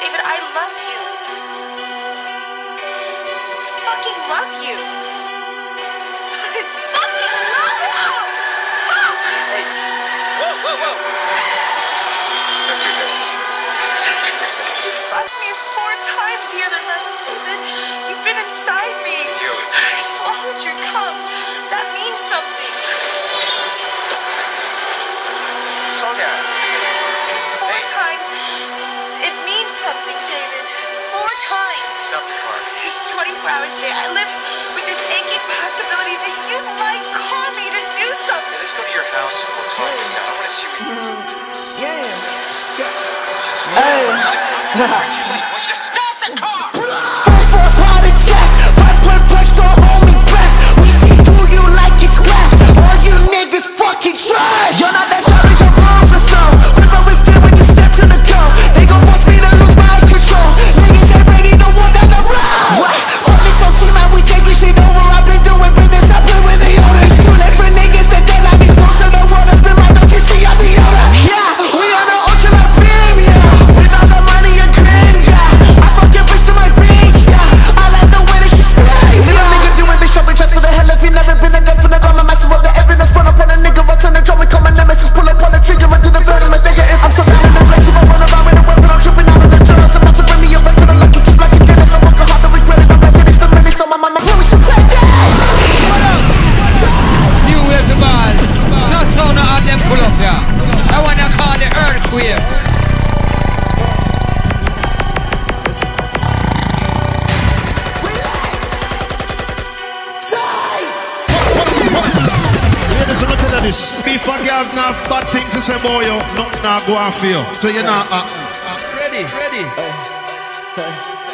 David, I love you. Fucking love you. 24. I live with this aching possibility that you might call me to do something. Let's go to your house. We'll talk this out. I want to see what you... Mm, yeah. Hey. Chris. If a girl not bad things to say about you, nothing not go on feel. you. So you're not. Ready, ready. Uh, uh.